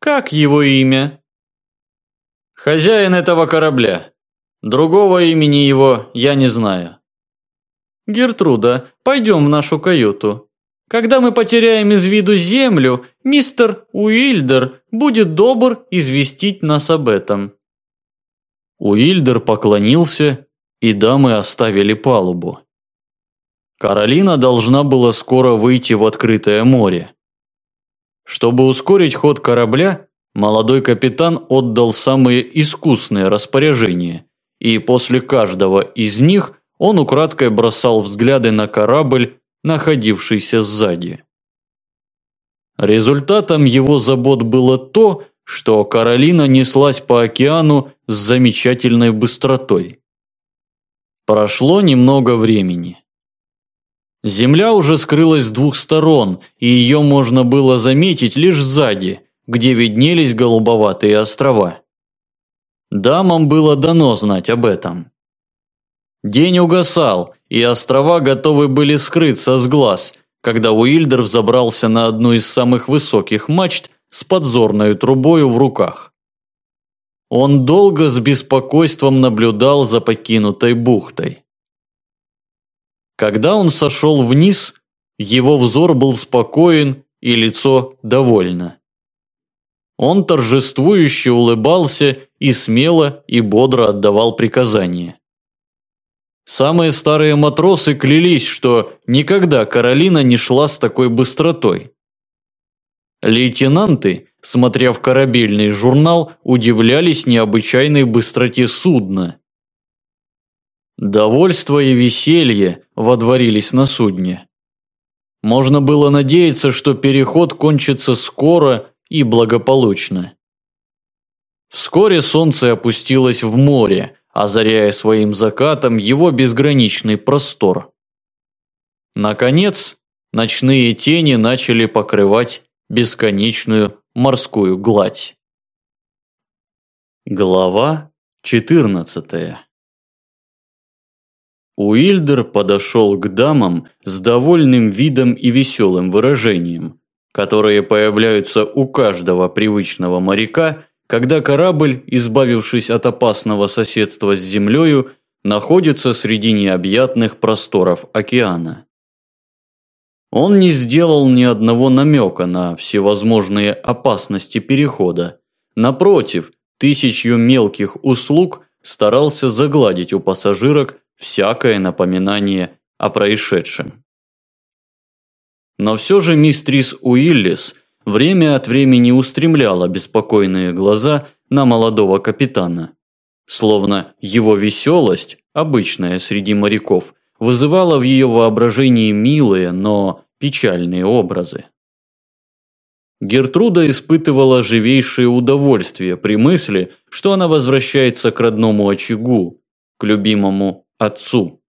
Как его имя? Хозяин этого корабля. Другого имени его я не знаю. Гертруда, пойдем в нашу каюту. Когда мы потеряем из виду землю, мистер Уильдер будет добр известить нас об этом. Уильдер поклонился, и дамы оставили палубу. Каролина должна была скоро выйти в открытое море. Чтобы ускорить ход корабля, молодой капитан отдал самые искусные распоряжения, и после каждого из них он украдкой бросал взгляды на корабль, находившийся сзади. Результатом его забот было то, что Каролина неслась по океану с замечательной быстротой. Прошло немного времени. Земля уже скрылась с двух сторон, и ее можно было заметить лишь сзади, где виднелись голубоватые острова. Дамам было дано знать об этом. День угасал, и острова готовы были скрыться с глаз, когда Уильдер взобрался на одну из самых высоких мачт с подзорной трубою в руках. Он долго с беспокойством наблюдал за покинутой бухтой. Когда он сошел вниз, его взор был спокоен и лицо довольно. Он торжествующе улыбался и смело и бодро отдавал приказания. Самые старые матросы клялись, что никогда Каролина не шла с такой быстротой. Лейтенанты, смотря в корабельный журнал, удивлялись необычайной быстроте судна. Довольство и веселье водворились на судне. Можно было надеяться, что переход кончится скоро и благополучно. Вскоре солнце опустилось в море, озаряя своим закатом его безграничный простор. Наконец, ночные тени начали покрывать бесконечную морскую гладь. Глава 14 Уильдер подошел к дамам с довольным видом и веселым выражением, которые появляются у каждого привычного моряка, когда корабль, избавившись от опасного соседства с землею, находится среди необъятных просторов океана. Он не сделал ни одного намека на всевозможные опасности перехода. Напротив, тысячью мелких услуг старался загладить у пассажирок всякое напоминание о происшедшем. Но все же мистрис Уиллис время от времени устремляла беспокойные глаза на молодого капитана. Словно его веселость, обычная среди моряков, вызывала в ее воображении милые, но печальные образы. Гертруда испытывала живейшее удовольствие при мысли, что она возвращается к родному очагу, к любимому отцу.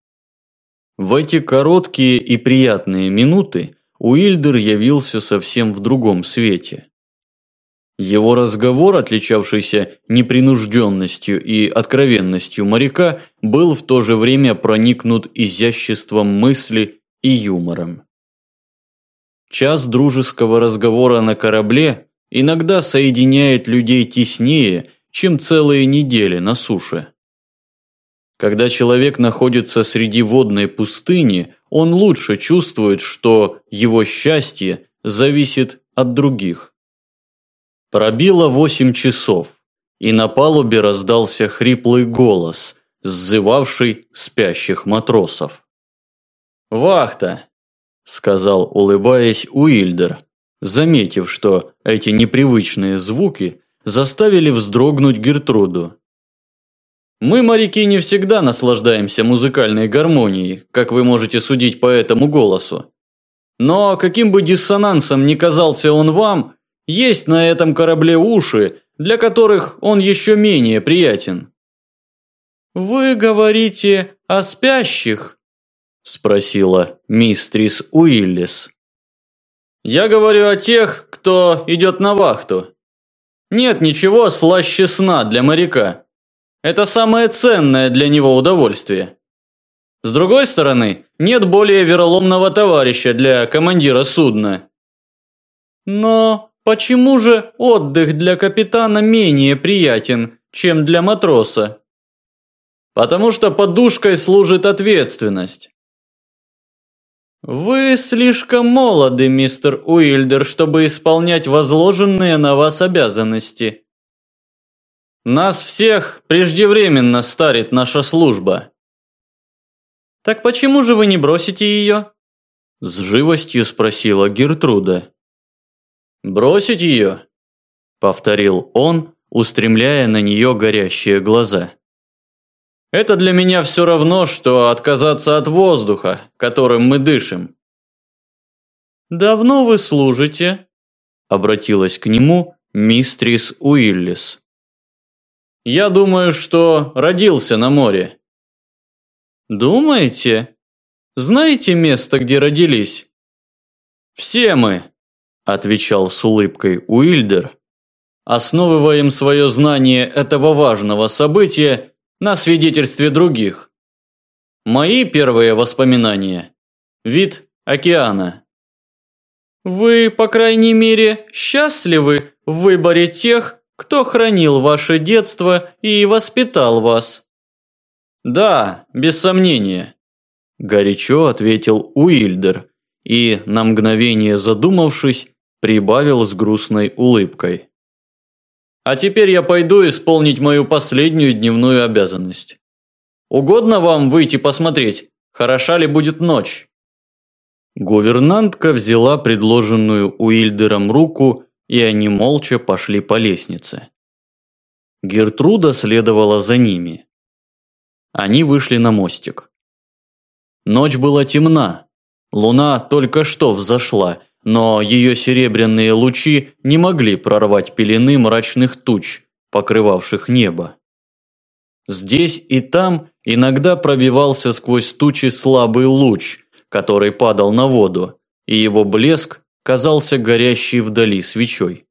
В эти короткие и приятные минуты Уильдер явился совсем в другом свете. Его разговор, отличавшийся непринужденностью и откровенностью моряка, был в то же время проникнут изяществом мысли и юмором. Час дружеского разговора на корабле иногда соединяет людей теснее, чем целые недели на суше. Когда человек находится среди водной пустыни, он лучше чувствует, что его счастье зависит от других. Пробило восемь часов, и на палубе раздался хриплый голос, сзывавший спящих матросов. «Вахта!» – сказал, улыбаясь Уильдер, заметив, что эти непривычные звуки заставили вздрогнуть Гертруду. Мы, моряки, не всегда наслаждаемся музыкальной гармонией, как вы можете судить по этому голосу. Но каким бы диссонансом ни казался он вам, есть на этом корабле уши, для которых он еще менее приятен. «Вы говорите о спящих?» – спросила мистрис Уиллис. «Я говорю о тех, кто идет на вахту. Нет ничего слаще сна для моряка». Это самое ценное для него удовольствие. С другой стороны, нет более вероломного товарища для командира судна. Но Почему же отдых для капитана менее приятен, чем для матроса? Потому что подушкой служит ответственность. Вы слишком молоды, мистер Уильдер, чтобы исполнять возложенные на вас обязанности. Нас всех преждевременно старит наша служба. Так почему же вы не бросите ее? С живостью спросила Гертруда. «Бросить ее?» – повторил он, устремляя на нее горящие глаза. «Это для меня все равно, что отказаться от воздуха, которым мы дышим». «Давно вы служите?» – обратилась к нему мистрис Уиллис. «Я думаю, что родился на море». «Думаете? Знаете место, где родились?» «Все мы», отвечал с улыбкой Уильдер, основываем свое знание этого важного события на свидетельстве других. Мои первые воспоминания – вид океана. Вы, по крайней мере, счастливы в выборе тех, кто хранил ваше детство и воспитал вас. Да, без сомнения, горячо ответил Уильдер и, на мгновение задумавшись, прибавил с грустной улыбкой. А теперь я пойду исполнить мою последнюю дневную обязанность. Угодно вам выйти посмотреть, хороша ли будет ночь? Гувернантка взяла предложенную Уильдером руку, и они молча пошли по лестнице. Гертруда следовала за ними. Они вышли на мостик. Ночь была темна, луна только что взошла, но ее серебряные лучи не могли прорвать пелены мрачных туч, покрывавших небо. Здесь и там иногда пробивался сквозь тучи слабый луч, который падал на воду, и его блеск казался горящей вдали свечой.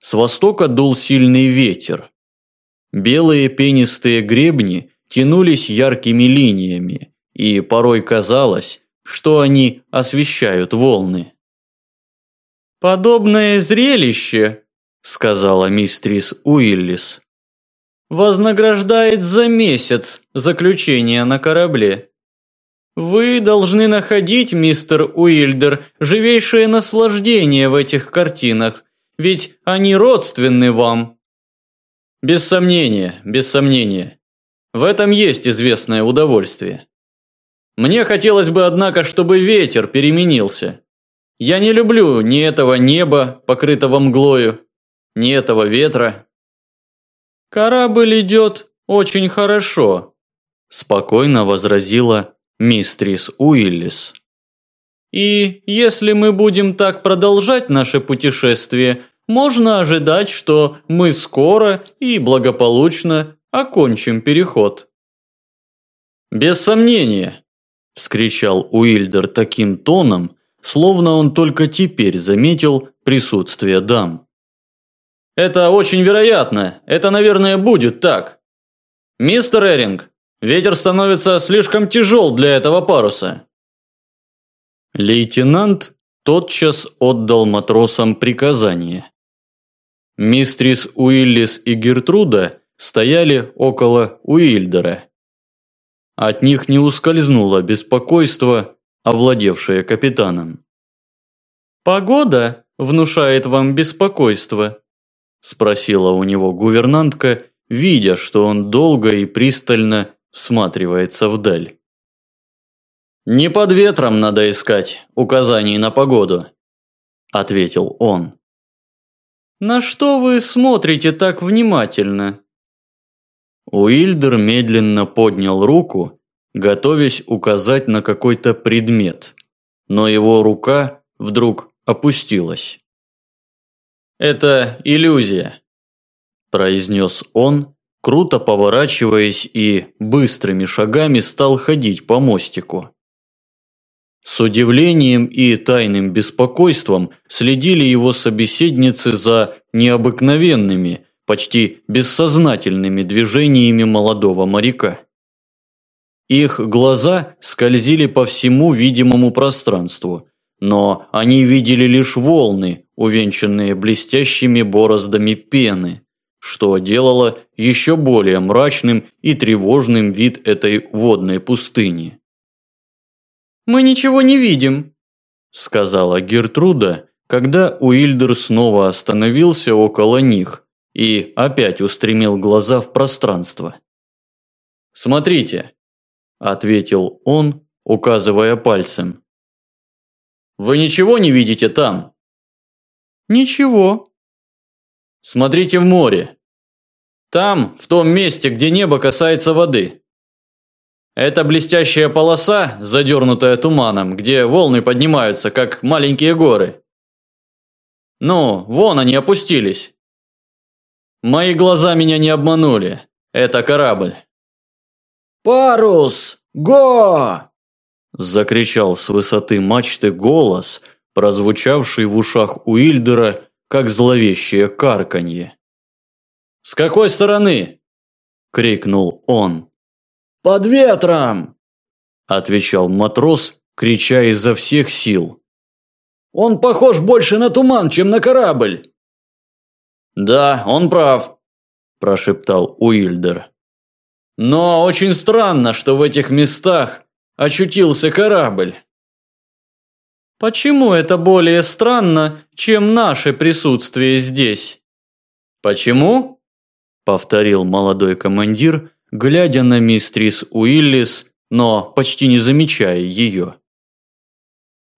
С востока дул сильный ветер. Белые пенистые гребни тянулись яркими линиями, и порой казалось, что они освещают волны. «Подобное зрелище», – сказала мистрис Уиллис, – «вознаграждает за месяц заключения на корабле. Вы должны находить, мистер Уильдер, живейшее наслаждение в этих картинах, ведь они родственны вам». «Без сомнения, без сомнения. В этом есть известное удовольствие». Мне хотелось бы, однако, чтобы ветер переменился. Я не люблю ни этого неба, покрытого мглою, ни этого ветра. Корабль идет очень хорошо, спокойно возразила мистрис Уиллис. И если мы будем так продолжать наше путешествие, можно ожидать, что мы скоро и благополучно окончим переход. Без сомнения, – вскричал Уильдер таким тоном, словно он только теперь заметил присутствие дам. «Это очень вероятно. Это, наверное, будет так. Мистер Эринг, ветер становится слишком тяжел для этого паруса». Лейтенант тотчас отдал матросам приказание. Мистрис Уиллис и Гертруда стояли около Уильдера. От них не ускользнуло беспокойство, овладевшее капитаном. «Погода внушает вам беспокойство?» – спросила у него гувернантка, видя, что он долго и пристально всматривается вдаль. «Не под ветром надо искать указаний на погоду», – ответил он. «На что вы смотрите так внимательно?» Уильдер медленно поднял руку, готовясь указать на какой-то предмет, но его рука вдруг опустилась. «Это иллюзия», – произнес он, круто поворачиваясь и быстрыми шагами стал ходить по мостику. С удивлением и тайным беспокойством следили его собеседницы за необыкновенными, почти бессознательными движениями молодого моряка. Их глаза скользили по всему видимому пространству, но они видели лишь волны, увенчанные блестящими бороздами пены, что делало еще более мрачным и тревожным вид этой водной пустыни. «Мы ничего не видим», – сказала Гертруда, когда Уильдер снова остановился около них и опять устремил глаза в пространство. «Смотрите», – ответил он, указывая пальцем. Вы ничего не видите там? Ничего. Смотрите в море. Там, в том месте, где небо касается воды. Это блестящая полоса, задернутая туманом, где волны поднимаются, как маленькие горы. Ну, вон они опустились. Мои глаза меня не обманули. Это корабль. «Парус! Го!» Закричал с высоты мачты голос, прозвучавший в ушах Уильдера, как зловещее карканье. «С какой стороны?» – крикнул он. «Под ветром!» – отвечал матрос, крича изо всех сил. «Он похож больше на туман, чем на корабль!» «Да, он прав», – прошептал Уильдер. «Но очень странно, что в этих местах очутился корабль. Почему это более странно, чем наше присутствие здесь? Почему? Повторил молодой командир, глядя на мистрис Уиллис, но почти не замечая ее.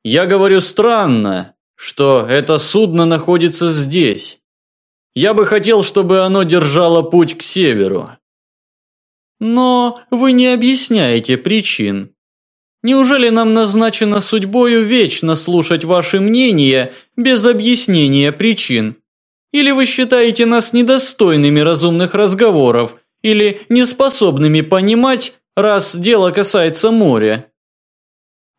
Я говорю странно, что это судно находится здесь. Я бы хотел, чтобы оно держало путь к северу. Но вы не объясняете причин. Неужели нам назначено судьбою вечно слушать ваши мнения без объяснения причин? Или вы считаете нас недостойными разумных разговоров или неспособными понимать, раз дело касается моря?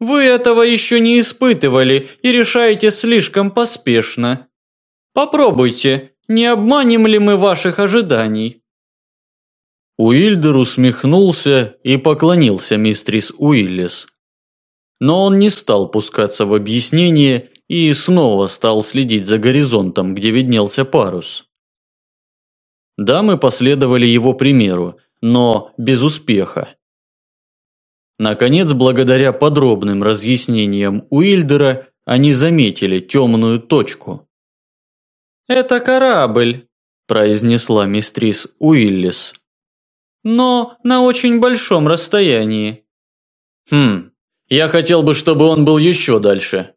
Вы этого еще не испытывали и решаете слишком поспешно. Попробуйте, не обманем ли мы ваших ожиданий? Уильдер усмехнулся и поклонился мистрис Уиллис. Но он не стал пускаться в объяснение и снова стал следить за горизонтом, где виднелся парус. Дамы последовали его примеру, но без успеха. Наконец, благодаря подробным разъяснениям Уильдера, они заметили темную точку. «Это корабль», – произнесла мистрис Уиллис. «Но на очень большом расстоянии». «Хм, я хотел бы, чтобы он был еще дальше.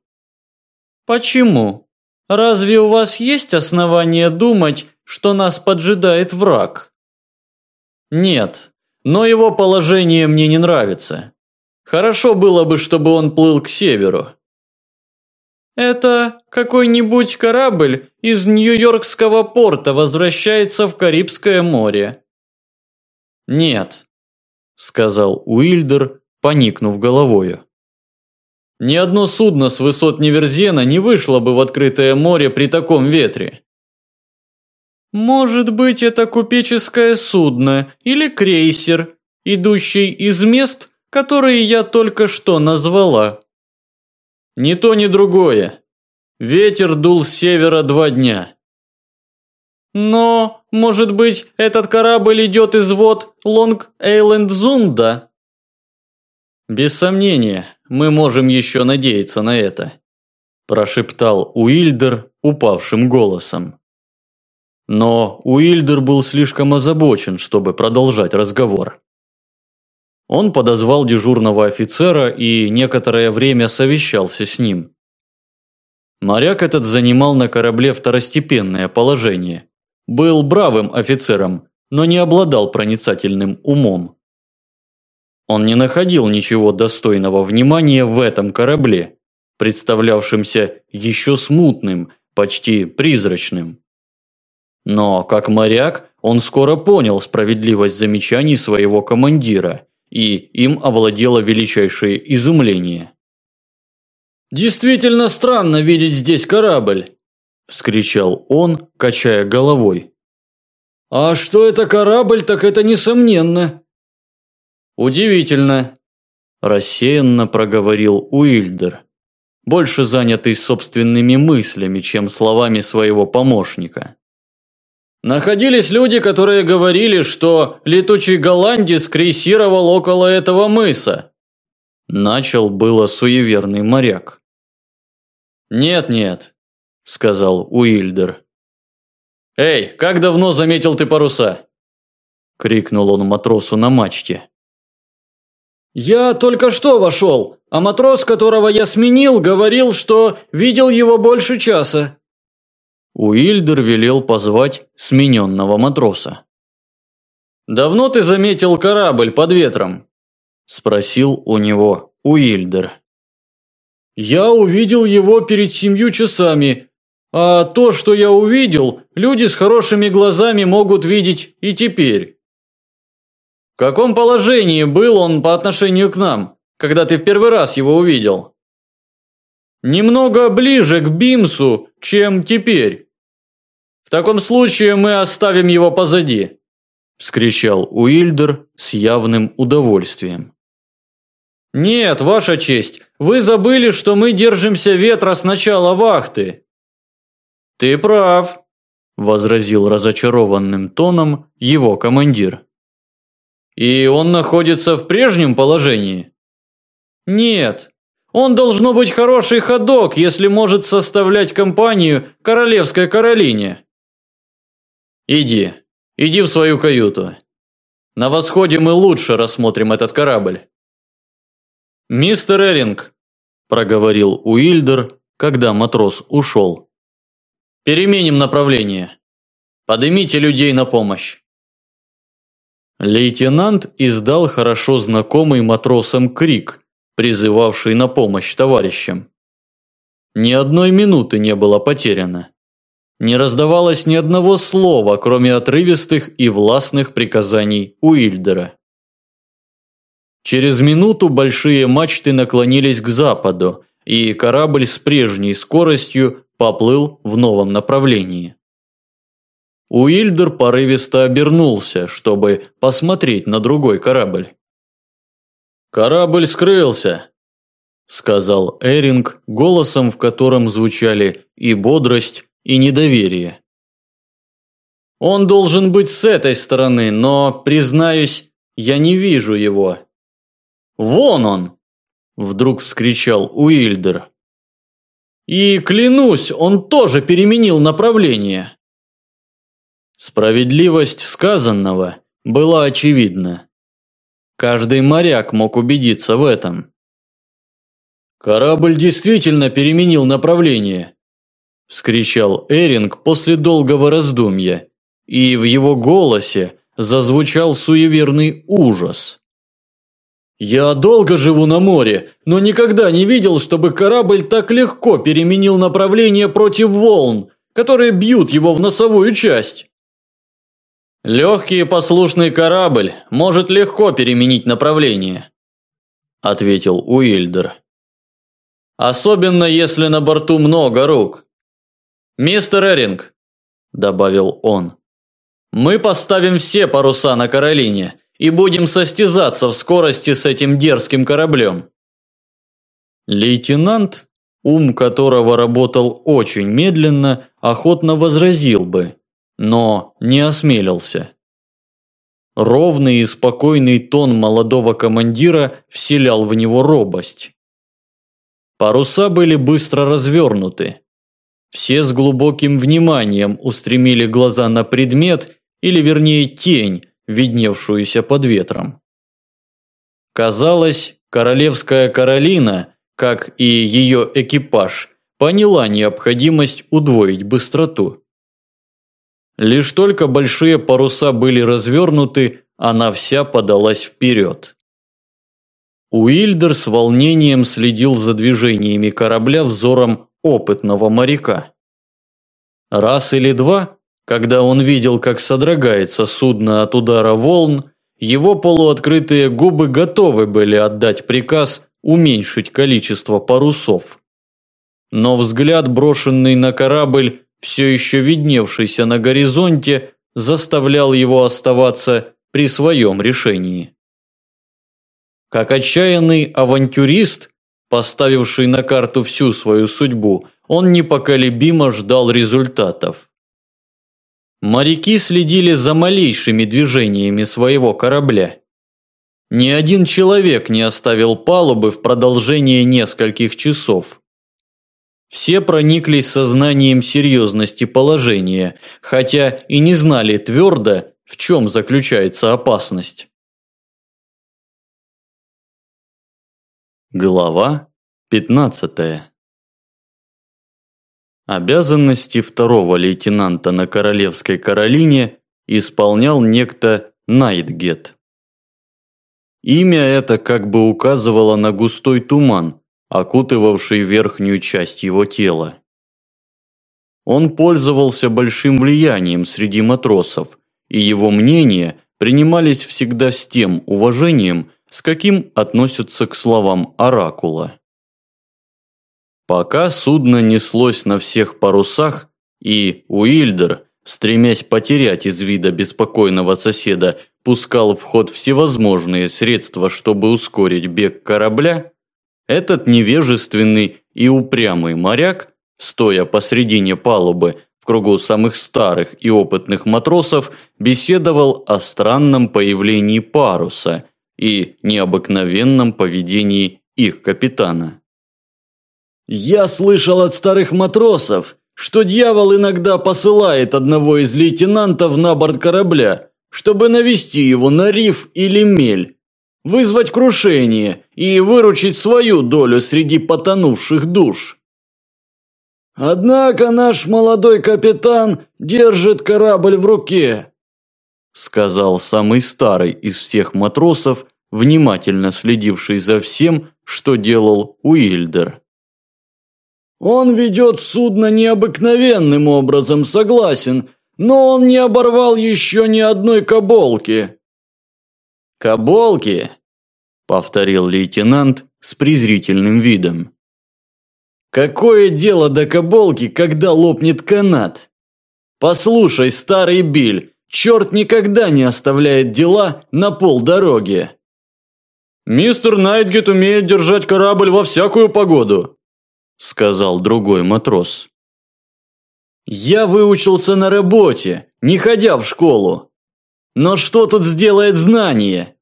Почему? Разве у вас есть основания думать, что нас поджидает враг? Нет, но его положение мне не нравится. Хорошо было бы, чтобы он плыл к северу. Это какой-нибудь корабль из Нью-Йоркского порта возвращается в Карибское море. Нет, сказал Уильдер, поникнув головою. Ни одно судно с высот Неверзена не вышло бы в открытое море при таком ветре. Может быть, это купеческое судно или крейсер, идущий из мест, которые я только что назвала. Ни то, ни другое. Ветер дул с севера два дня. Но, может быть, этот корабль идет из вод Лонг-Эйленд-Зунда? Без сомнения, мы можем еще надеяться на это, прошептал Уильдер упавшим голосом. Но Уильдер был слишком озабочен, чтобы продолжать разговор. Он подозвал дежурного офицера и некоторое время совещался с ним. Моряк этот занимал на корабле второстепенное положение. Был бравым офицером, но не обладал проницательным умом. Он не находил ничего достойного внимания в этом корабле, представлявшемся еще смутным, почти призрачным. Но, как моряк, он скоро понял справедливость замечаний своего командира, и им овладело величайшее изумление. «Действительно странно видеть здесь корабль!» – вскричал он, качая головой. «А что это корабль, так это несомненно!» Удивительно, рассеянно проговорил Уильдер. больше занятый собственными мыслями, чем словами своего помощника. Находились люди, которые говорили, что летучий голландец крейсировал около этого мыса. Начал было суеверный моряк. «Нет-нет», – сказал Уильдер. «Эй, как давно заметил ты паруса?» – крикнул он матросу на мачте. «Я только что вошел, а матрос, которого я сменил, говорил, что видел его больше часа». Уильдер велел позвать смененного матроса. «Давно ты заметил корабль под ветром?» – спросил у него Уильдер. «Я увидел его перед семью часами, а то, что я увидел, люди с хорошими глазами могут видеть и теперь». «В каком положении был он по отношению к нам, когда ты в первый раз его увидел?» «Немного ближе к Бимсу, чем теперь». «В таком случае мы оставим его позади», – вскричал Уильдер с явным удовольствием. «Нет, ваша честь, вы забыли, что мы держимся ветра с начала вахты». «Ты прав», – возразил разочарованным тоном его командир. «И он находится в прежнем положении?» «Нет, он должно быть хороший ходок, если может составлять компанию королевской Каролине». «Иди, иди в свою каюту. На восходе мы лучше рассмотрим этот корабль». «Мистер Эринг», – проговорил Уильдер, когда матрос ушел. «Переменим направление. Поднимите людей на помощь». Лейтенант издал хорошо знакомый матросам крик, призывавший на помощь товарищам. Ни одной минуты не было потеряно. Не раздавалось ни одного слова, кроме отрывистых и властных приказаний Уильдера. Через минуту большие мачты наклонились к западу, и корабль с прежней скоростью поплыл в новом направлении. Уильдер порывисто обернулся, чтобы посмотреть на другой корабль. «Корабль скрылся», – сказал Эринг голосом, в котором звучали и бодрость, и недоверие. «Он должен быть с этой стороны, но, признаюсь, я не вижу его». «Вон он!» – вдруг вскричал Уильдер. «И клянусь, он тоже переменил направление!» Справедливость сказанного была очевидна. Каждый моряк мог убедиться в этом. «Корабль действительно переменил направление!» – вскричал Эринг после долгого раздумья, и в его голосе зазвучал суеверный ужас. Я долго живу на море, но никогда не видел, чтобы корабль так легко переменил направление против волн, которые бьют его в носовую часть. Легкий и послушный корабль может легко переменить направление, ответил Уильдер. Особенно если на борту много рук. Мистер Эринг, добавил он, мы поставим все паруса на Каролине и будем состязаться в скорости с этим дерзким кораблем. Лейтенант, ум которого работал очень медленно, охотно возразил бы, но не осмелился. Ровный и спокойный тон молодого командира вселял в него робость. Паруса были быстро развернуты. Все с глубоким вниманием устремили глаза на предмет, или вернее тень, видневшуюся под ветром. Казалось, королевская Каролина, как и ее экипаж, поняла необходимость удвоить быстроту. Лишь только большие паруса были развернуты, она вся подалась вперед. Уильдер с волнением следил за движениями корабля взором опытного моряка. Раз или два когда он видел, как содрогается судно от удара волн, его полуоткрытые губы готовы были отдать приказ уменьшить количество парусов. Но взгляд, брошенный на корабль, все еще видневшийся на горизонте, заставлял его оставаться при своем решении. Как отчаянный авантюрист, поставивший на карту всю свою судьбу, он непоколебимо ждал результатов. Моряки следили за малейшими движениями своего корабля. Ни один человек не оставил палубы в продолжение нескольких часов. Все прониклись сознанием серьезности положения, хотя и не знали твердо, в чем заключается опасность. Глава 15 Обязанности второго лейтенанта на Королевской Каролине исполнял некто Найтгет. Имя это как бы указывало на густой туман, окутывавший верхнюю часть его тела. Он пользовался большим влиянием среди матросов, и его мнения принимались всегда с тем уважением, с каким относятся к словам оракула. Пока судно неслось на всех парусах, и Уильдер, стремясь потерять из вида беспокойного соседа, пускал в ход всевозможные средства, чтобы ускорить бег корабля, этот невежественный и упрямый моряк, стоя посредине палубы в кругу самых старых и опытных матросов, беседовал о странном появлении паруса и необыкновенном поведении их капитана. Я слышал от старых матросов, что дьявол иногда посылает одного из лейтенантов на борт корабля, чтобы навести его на риф или мель, вызвать крушение и выручить свою долю среди потонувших душ. Однако наш молодой капитан держит корабль в руке, сказал самый старый из всех матросов, внимательно следивший за всем, что делал Уильдер. Он ведет судно необыкновенным образом, согласен, но он не оборвал еще ни одной каболки. Каболки, повторил лейтенант с презрительным видом. Какое дело до каболки, когда лопнет канат? Послушай, старый Биль, черт никогда не оставляет дела на полдороги. Мистер Найтгет умеет держать корабль во всякую погоду, сказал другой матрос. Я выучился на работе, не ходя в школу. Но что тут сделает знание?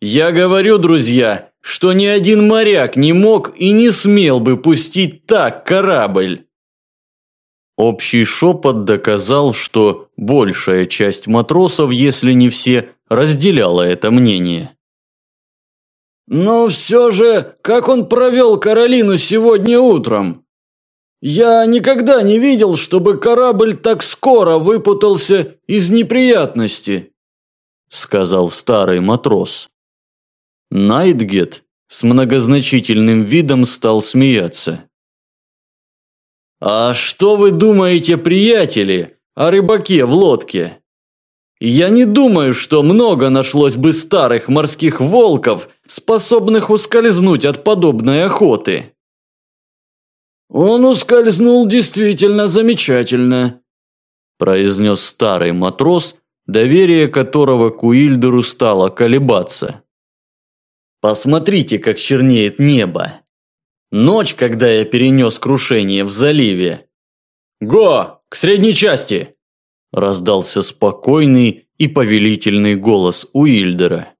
Я говорю, друзья, что ни один моряк не мог и не смел бы пустить так корабль. Общий шепот доказал, что большая часть матросов, если не все, разделяла это мнение. Но все же, как он провел Каролину сегодня утром? Я никогда не видел, чтобы корабль так скоро выпутался из неприятности, сказал старый матрос. Найтгет с многозначительным видом стал смеяться. А что вы думаете, приятели, о рыбаке в лодке? Я не думаю, что много нашлось бы старых морских волков, способных ускользнуть от подобной охоты. Он ускользнул действительно замечательно, произнес старый матрос, доверие которого к Уильдеру стало колебаться. Посмотрите, как чернеет небо. Ночь, когда я перенес крушение в заливе. Го, к средней части! раздался спокойный и повелительный голос Уильдера.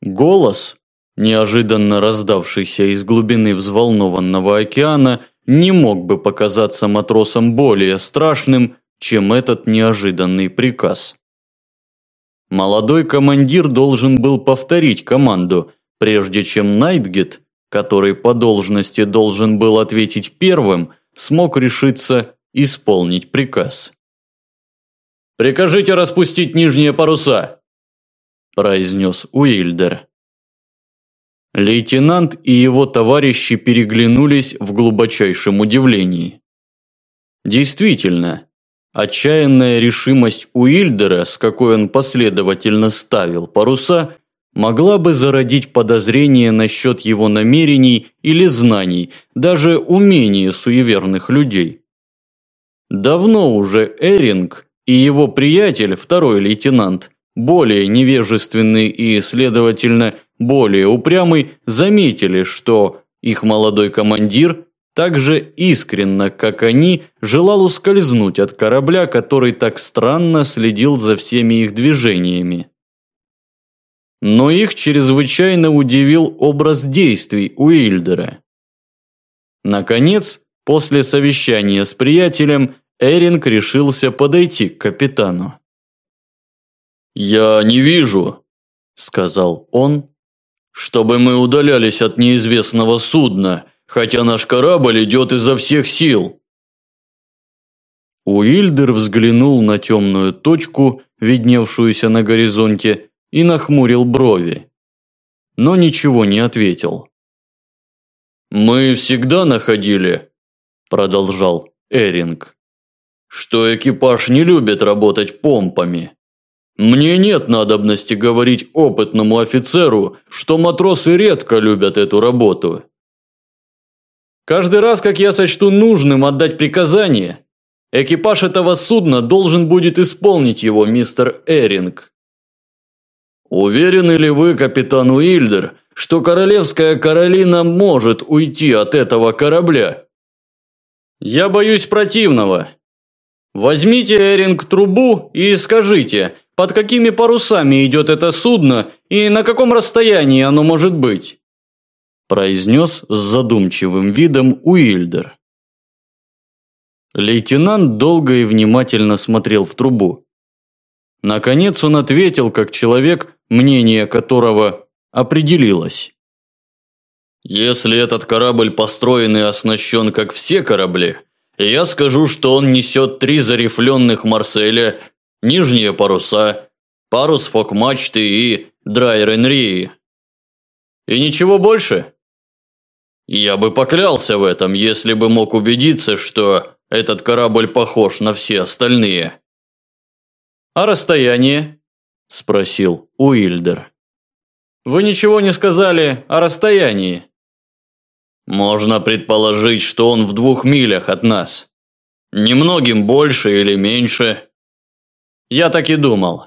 Голос, неожиданно раздавшийся из глубины взволнованного океана, не мог бы показаться матросам более страшным, чем этот неожиданный приказ. Молодой командир должен был повторить команду, прежде чем Найтгет, который по должности должен был ответить первым, смог решиться исполнить приказ. «Прикажите распустить нижние паруса», – произнес Уильдер. Лейтенант и его товарищи переглянулись в глубочайшем удивлении. Действительно, отчаянная решимость Уильдера, с какой он последовательно ставил паруса, могла бы зародить подозрение насчет его намерений или знаний, даже умения суеверных людей. Давно уже Эринг и его приятель, второй лейтенант, более невежественный и, следовательно, более упрямый, заметили, что Их молодой командир так же искренно, как они, желал ускользнуть от корабля, который так странно следил за всеми их движениями. Но их чрезвычайно удивил образ действий Уильдера. Наконец, после совещания с приятелем, Эринг решился подойти к капитану. «Я не вижу», – сказал он, – «чтобы мы удалялись от неизвестного судна, хотя наш корабль идет изо всех сил». Уильдер взглянул на темную точку, видневшуюся на горизонте, и нахмурил брови. Но ничего не ответил. «Мы всегда находили», – продолжал Эринг, – «что экипаж не любит работать помпами. Мне нет надобности говорить опытному офицеру, что матросы редко любят эту работу. Каждый раз, как я сочту нужным отдать приказание, экипаж этого судна должен будет исполнить его, мистер Эринг. Уверены ли вы, капитан Уильдер, что королевская Каролина может уйти от этого корабля? Я боюсь противного. Возьмите, Эринг, трубу и скажите, под какими парусами идет это судно и на каком расстоянии оно может быть произнес с задумчивым видом Уильдер. Лейтенант долго и внимательно смотрел в трубу. Наконец он ответил, как человек, мнение которого определилось. «Если этот корабль построен и оснащен, как все корабли, я скажу, что он несет три зарифленных Марселя, нижние паруса, парус фок-мачты и драйренрии». «И ничего больше?» Я бы поклялся в этом, если бы мог убедиться, что этот корабль похож на все остальные. А расстояние? спросил Уильдер. Вы ничего не сказали о расстоянии. Можно предположить, что он в двух милях от нас. Немногим больше или меньше. Я так и думал.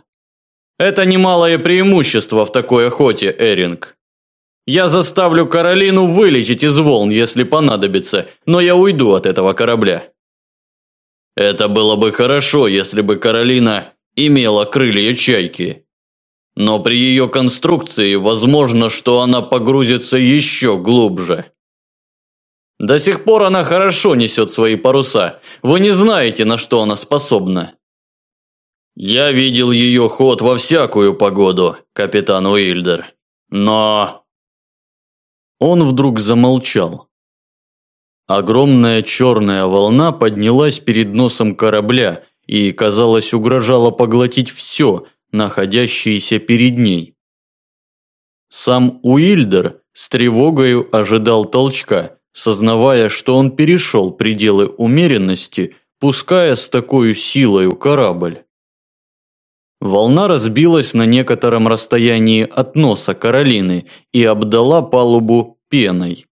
Это немалое преимущество в такой охоте, Эринг. Я заставлю Каролину вылететь из волн, если понадобится, но я уйду от этого корабля. Это было бы хорошо, если бы Каролина имела крылья чайки. Но при ее конструкции возможно, что она погрузится еще глубже. До сих пор она хорошо несет свои паруса. Вы не знаете, на что она способна. Я видел ее ход во всякую погоду, капитан Уильдер. Но он вдруг замолчал. Огромная черная волна поднялась перед носом корабля и, казалось, угрожала поглотить все, находящееся перед ней. Сам Уильдер с тревогою ожидал толчка, сознавая, что он перешел пределы умеренности, пуская с такой силой корабль. Волна разбилась на некотором расстоянии от носа Каролины и обдала палубу пеной.